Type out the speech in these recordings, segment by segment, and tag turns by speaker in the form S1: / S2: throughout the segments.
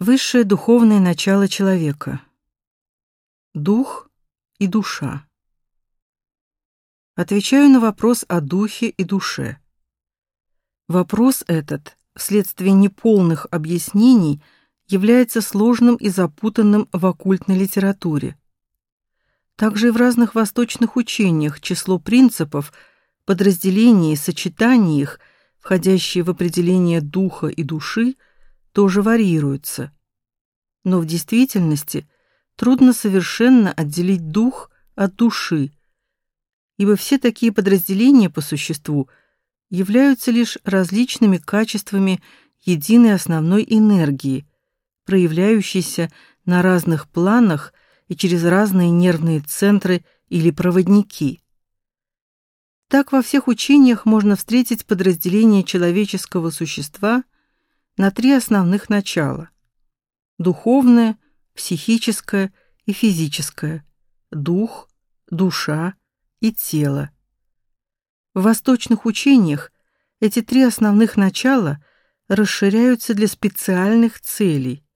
S1: Высшее духовное начало человека. Дух и душа. Отвечаю на вопрос о духе и душе. Вопрос этот, вследствие неполных объяснений, является сложным и запутанным в оккультной литературе. Также и в разных восточных учениях число принципов, подразделений и сочетаний их, входящие в определение духа и души, тоже варьируются. Но в действительности трудно совершенно отделить дух от души, ибо все такие подразделения по существу являются лишь различными качествами единой основной энергии, проявляющейся на разных планах и через разные нервные центры или проводники. Так во всех учениях можно встретить подразделение человеческого существа на три основных начала: духовное, психическое и физическое, дух, душа и тело. В восточных учениях эти три основных начала расширяются для специальных целей,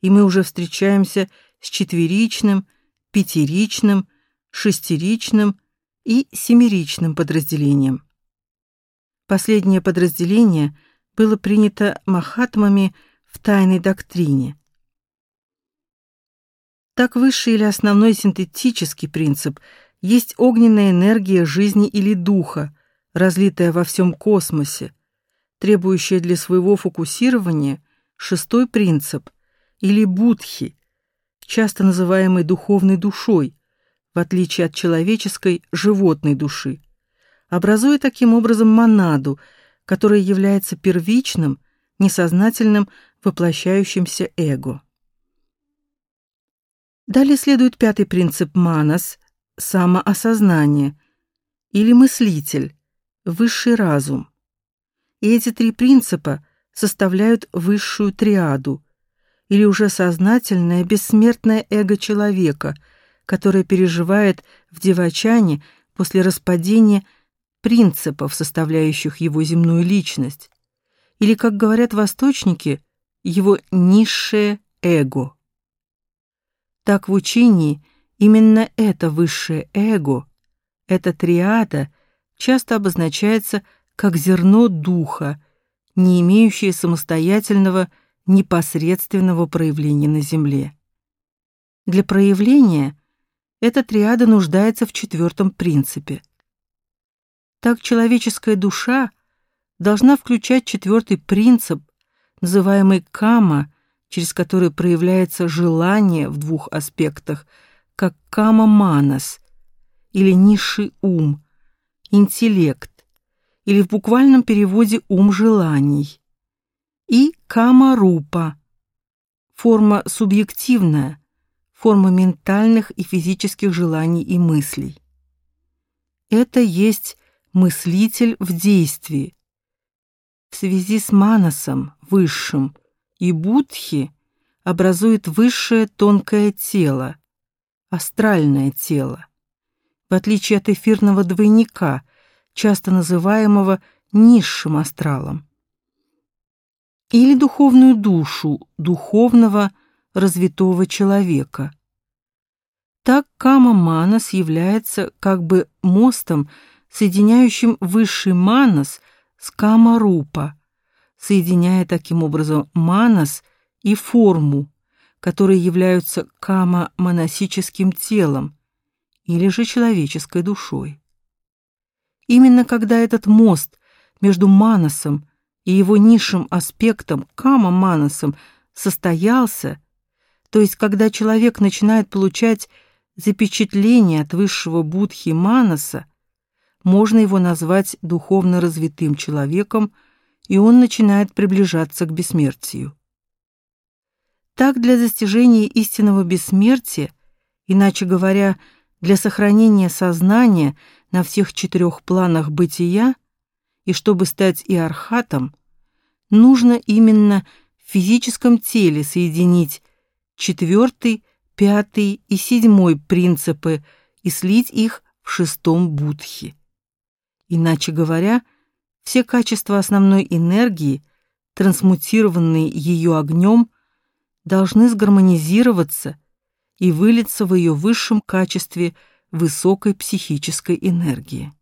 S1: и мы уже встречаемся с четверичным, пятеричным, шестеричным и семеричным подразделением. Последнее подразделение было принято махатмами в тайной доктрине. Так высший или основной синтетический принцип есть огненная энергия жизни или духа, разлитая во всем космосе, требующая для своего фокусирования шестой принцип или будхи, часто называемый духовной душой, в отличие от человеческой животной души, образуя таким образом монаду – которое является первичным, несознательным, воплощающимся эго. Далее следует пятый принцип манас самоосознание или мыслитель, высший разум. И эти три принципа составляют высшую триаду или уже сознательное бессмертное эго человека, которое переживает в девачане после распадения принципов, составляющих его земную личность, или, как говорят восточники, его низшее эго. Так в учении именно это высшее эго, эта триада часто обозначается как зерно духа, не имеющее самостоятельного непосредственного проявления на земле. Для проявления эта триада нуждается в четвертом принципе – так человеческая душа должна включать четвертый принцип, называемый кама, через который проявляется желание в двух аспектах, как кама-манас или низший ум, интеллект, или в буквальном переводе ум желаний, и кама-рупа, форма субъективная, форма ментальных и физических желаний и мыслей. Это есть мыслитель в действии. В связи с манасом, высшим, и будхи образует высшее тонкое тело, астральное тело. В отличие от эфирного двойника, часто называемого низшим астралом. Или духовную душу духовного развитого человека. Так кама-манас является как бы мостом соединяющим высший манас с камарупа, соединяя таким образом манас и форму, которые являются кама-манасическим телом или же человеческой душой. Именно когда этот мост между манасом и его низшим аспектом кама-манасом состоялся, то есть когда человек начинает получать запечатление от высшего будхи манаса, можно его назвать духовно развитым человеком, и он начинает приближаться к бессмертию. Так для достижения истинного бессмертия, иначе говоря, для сохранения сознания на всех четырех планах бытия и чтобы стать иархатом, нужно именно в физическом теле соединить четвертый, пятый и седьмой принципы и слить их в шестом будхи. Иначе говоря, все качества основной энергии, трансмутированные ее огнем, должны сгармонизироваться и вылиться в ее высшем качестве высокой психической энергии.